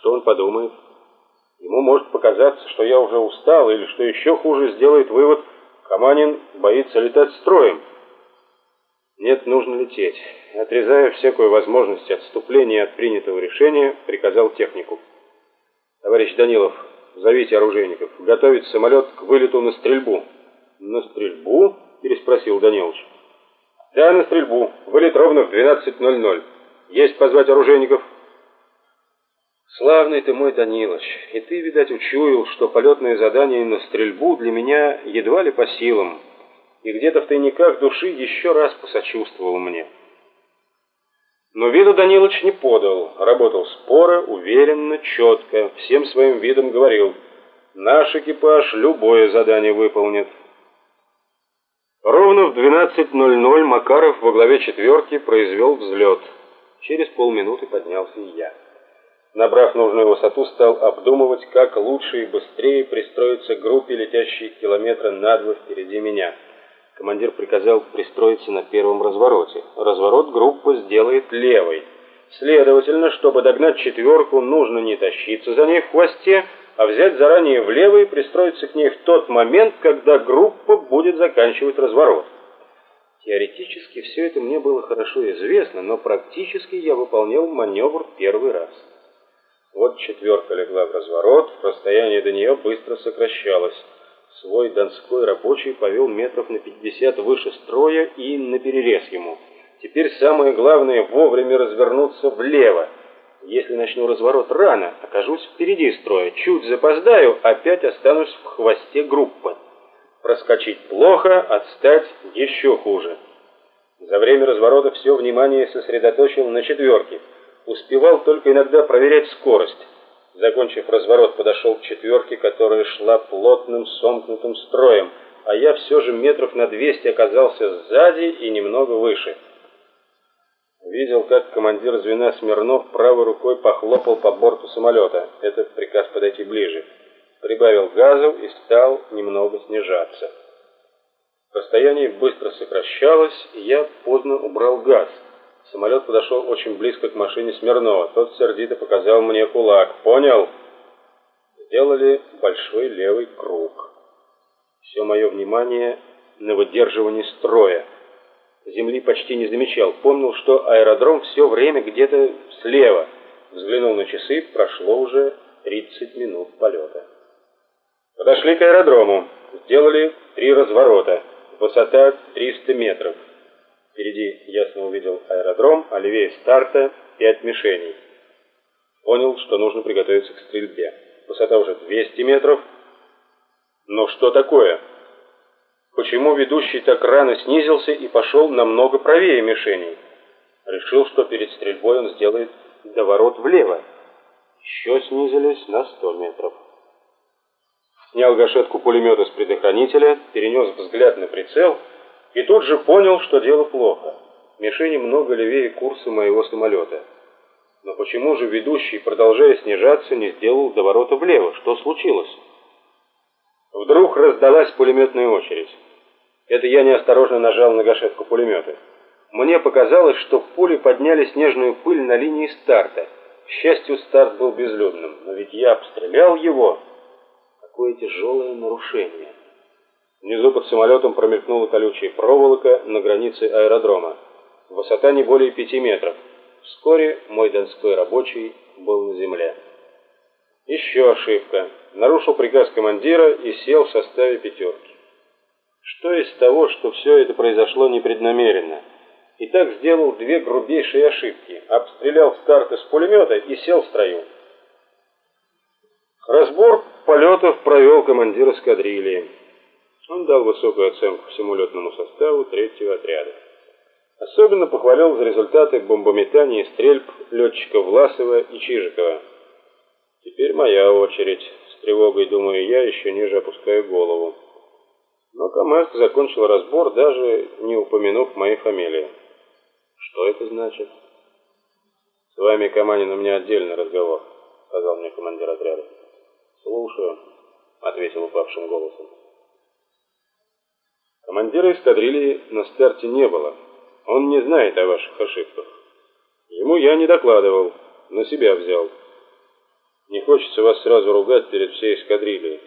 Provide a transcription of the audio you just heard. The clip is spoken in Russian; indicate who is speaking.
Speaker 1: что он подумает? Ему может показаться, что я уже устал, или, что еще хуже, сделает вывод, Каманин боится летать строем. Нет, нужно лететь. Отрезая всякую возможность отступления от принятого решения, приказал технику. Товарищ Данилов, зовите оружейников. Готовить самолет к вылету на стрельбу. На стрельбу? Переспросил Данилович. Да, на стрельбу. Вылет ровно в 12.00. Есть позвать оружейников? Славный ты мой Данилович, и ты, видать, учуял, что полетное задание на стрельбу для меня едва ли по силам, и где-то в тайниках души еще раз посочувствовал мне. Но виду Данилович не подал, работал споро, уверенно, четко, всем своим видом говорил, наш экипаж любое задание выполнит. Ровно в 12.00 Макаров во главе четверки произвел взлет. Через полминуты поднялся и я. Набрав нужную высоту, стал обдумывать, как лучше и быстрее пристроиться к группе, летящей километра на два впереди меня. Командир приказал пристроиться на первом развороте. Разворот группа сделает левой. Следовательно, чтобы догнать четверку, нужно не тащиться за ней в хвосте, а взять заранее влево и пристроиться к ней в тот момент, когда группа будет заканчивать разворот. Теоретически все это мне было хорошо известно, но практически я выполнял маневр первый раз. Вот четверка легла в разворот, расстояние до нее быстро сокращалось. Свой донской рабочий повел метров на 50 выше строя и на перерез ему. Теперь самое главное вовремя развернуться влево. Если начну разворот рано, окажусь впереди строя. Чуть запоздаю, опять останусь в хвосте группы. Проскочить плохо, отстать еще хуже. За время разворота все внимание сосредоточил на четверке. Успевал только иногда проверять скорость. Закончив разворот, подошел к четверке, которая шла плотным сомкнутым строем, а я все же метров на 200 оказался сзади и немного выше. Видел, как командир звена Смирнов правой рукой похлопал по борту самолета. Это приказ подойти ближе. Прибавил газу и стал немного снижаться. Расстояние быстро сокращалось, и я поздно убрал газ. Самолет подошел очень близко к машине Смирнова. Тот сердито показал мне кулак. «Понял?» Сделали большой левый круг. Все мое внимание на выдерживании строя. Земли почти не замечал. Помнил, что аэродром все время где-то слева. Взглянул на часы, прошло уже 30 минут полета. Подошли к аэродрому. Сделали три разворота. Высота 300 метров. Впереди ясно увидел аэродром, а левее старта пять мишеней. Понял, что нужно приготовиться к стрельбе. Высота уже 200 метров. Но что такое? Почему ведущий так рано снизился и пошел намного правее мишеней? Решил, что перед стрельбой он сделает доворот влево. Еще снизились на 100 метров. Снял гашетку пулемета с предохранителя, перенес взгляд на прицел — и тут же понял, что дело плохо. Мишени много левее курса моего самолета. Но почему же ведущий, продолжая снижаться, не сделал доворота влево? Что случилось? Вдруг раздалась пулеметная очередь. Это я неосторожно нажал на гашетку пулемета. Мне показалось, что пули подняли снежную пыль на линии старта. К счастью, старт был безлюдным, но ведь я обстрелял его. Какое тяжелое нарушение. Внизу под самолетом промелькнула колючая проволока на границе аэродрома. Высота не более пяти метров. Вскоре мой донской рабочий был на земле. Еще ошибка. Нарушил приказ командира и сел в составе пятерки. Что из того, что все это произошло непреднамеренно? И так сделал две грубейшие ошибки. Обстрелял старт из пулемета и сел в строю. Разбор полетов провел командир эскадрильи. Он дал высокую оценку всему летному составу третьего отряда. Особенно похвалил за результаты бомбометания и стрельб летчиков Власова и Чижикова. Теперь моя очередь. С тревогой, думаю я, еще ниже опускаю голову. Но Камаск закончил разбор, даже не упомянув моей фамилии. Что это значит? С вами, Каманин, у меня отдельный разговор, сказал мне командир отряда. Слушаю, ответил упавшим голосом. Командира эскадрильи на старте не было. Он не знает о ваших ошибках. Ему я не докладывал, на себя взял. хочется вас сразу ругать перед всей эскадрильей.